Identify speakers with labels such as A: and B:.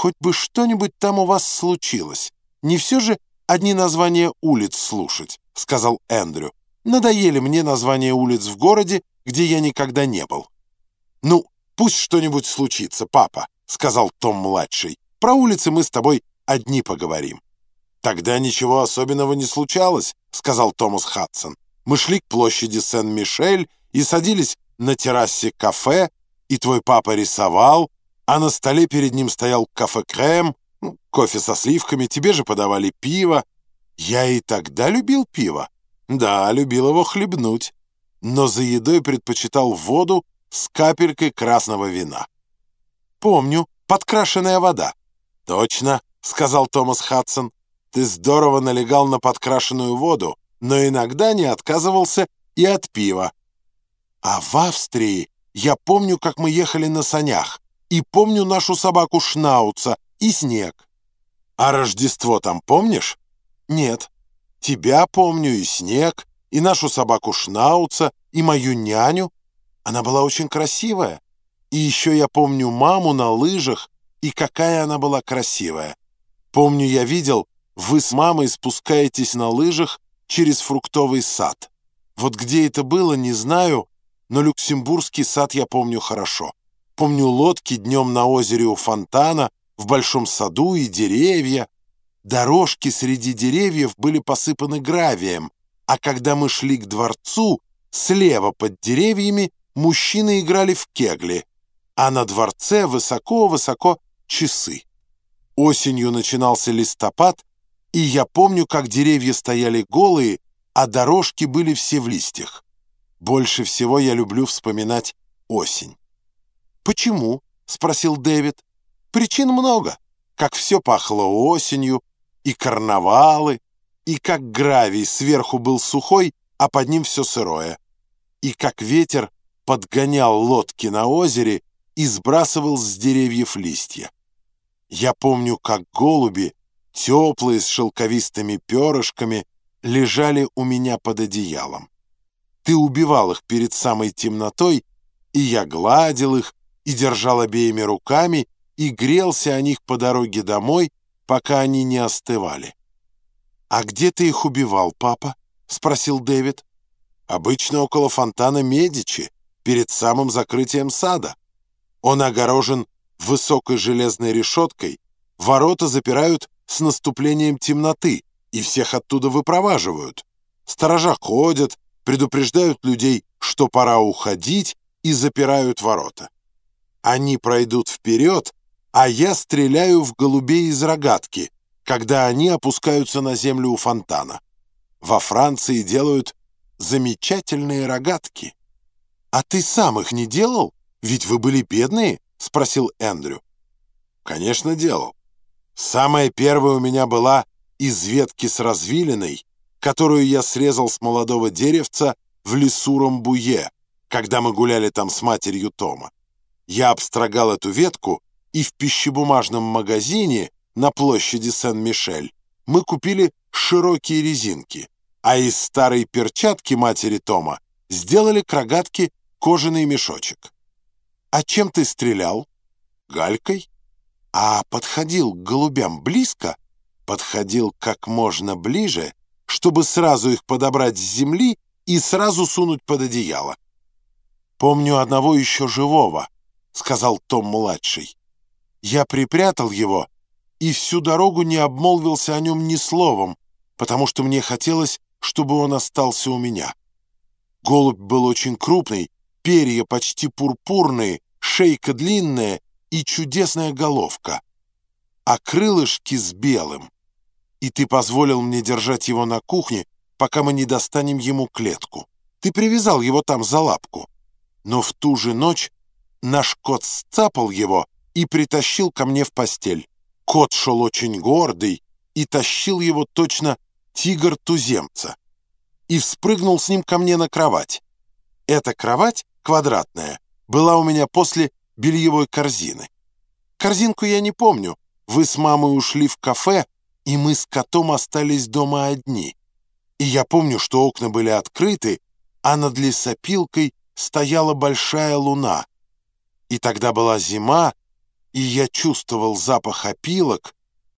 A: хоть бы что-нибудь там у вас случилось. Не все же одни названия улиц слушать», — сказал Эндрю. «Надоели мне названия улиц в городе, где я никогда не был». «Ну, пусть что-нибудь случится, папа», — сказал Том-младший. «Про улицы мы с тобой одни поговорим». «Тогда ничего особенного не случалось», — сказал Томас Хадсон. «Мы шли к площади Сен-Мишель и садились на террасе кафе, и твой папа рисовал, а на столе перед ним стоял кафе-крем, кофе со сливками, тебе же подавали пиво. Я и тогда любил пиво. Да, любил его хлебнуть, но за едой предпочитал воду с капелькой красного вина. «Помню, подкрашенная вода». «Точно», — сказал Томас Хадсон. «Ты здорово налегал на подкрашенную воду, но иногда не отказывался и от пива». «А в Австрии я помню, как мы ехали на санях, и помню нашу собаку Шнауца и снег». «А Рождество там помнишь?» «Нет. Тебя помню, и снег, и нашу собаку Шнауца, и мою няню. Она была очень красивая. И еще я помню маму на лыжах, и какая она была красивая. Помню, я видел, вы с мамой спускаетесь на лыжах через фруктовый сад. Вот где это было, не знаю, но Люксембургский сад я помню хорошо. Помню лодки днем на озере у фонтана, в большом саду и деревья. Дорожки среди деревьев были посыпаны гравием, а когда мы шли к дворцу, слева под деревьями мужчины играли в кегли, а на дворце высоко-высоко часы. Осенью начинался листопад, и я помню, как деревья стояли голые, а дорожки были все в листьях. Больше всего я люблю вспоминать осень. «Почему?» — спросил Дэвид. «Причин много. Как все пахло осенью, и карнавалы, и как гравий сверху был сухой, а под ним все сырое, и как ветер подгонял лодки на озере и сбрасывал с деревьев листья. Я помню, как голуби, теплые, с шелковистыми перышками, лежали у меня под одеялом. Ты убивал их перед самой темнотой, и я гладил их, и держал обеими руками, и грелся о них по дороге домой, пока они не остывали. «А где ты их убивал, папа?» — спросил Дэвид. «Обычно около фонтана Медичи, перед самым закрытием сада. Он огорожен высокой железной решеткой, ворота запирают с наступлением темноты, и всех оттуда выпроваживают. Сторожа ходят, предупреждают людей, что пора уходить, и запирают ворота. Они пройдут вперед, а я стреляю в голубей из рогатки, когда они опускаются на землю у фонтана. Во Франции делают замечательные рогатки. «А ты сам их не делал? Ведь вы были бедные?» — спросил Эндрю. «Конечно, делал. Самая первая у меня была из ветки с развилиной, которую я срезал с молодого деревца в лесу Рамбуе, когда мы гуляли там с матерью Тома. Я обстрогал эту ветку, и в пищебумажном магазине на площади Сен-Мишель мы купили широкие резинки, а из старой перчатки матери Тома сделали к рогатке кожаный мешочек. «А чем ты стрелял?» «Галькой». «А подходил к голубям близко?» «Подходил как можно ближе, чтобы сразу их подобрать с земли и сразу сунуть под одеяло». «Помню одного еще живого», — сказал Том-младший. «Я припрятал его и всю дорогу не обмолвился о нем ни словом, потому что мне хотелось, чтобы он остался у меня. Голубь был очень крупный, перья почти пурпурные, шейка длинная и чудесная головка, а крылышки с белым. И ты позволил мне держать его на кухне, пока мы не достанем ему клетку. Ты привязал его там за лапку. Но в ту же ночь наш кот сцапал его и притащил ко мне в постель. Кот шел очень гордый и тащил его точно тигр туземца. И вспрыгнул с ним ко мне на кровать. Эта кровать, квадратная, была у меня после бельевой корзины. Корзинку я не помню. Вы с мамой ушли в кафе, и мы с котом остались дома одни. И я помню, что окна были открыты, а над лесопилкой стояла большая луна. И тогда была зима, и я чувствовал запах опилок,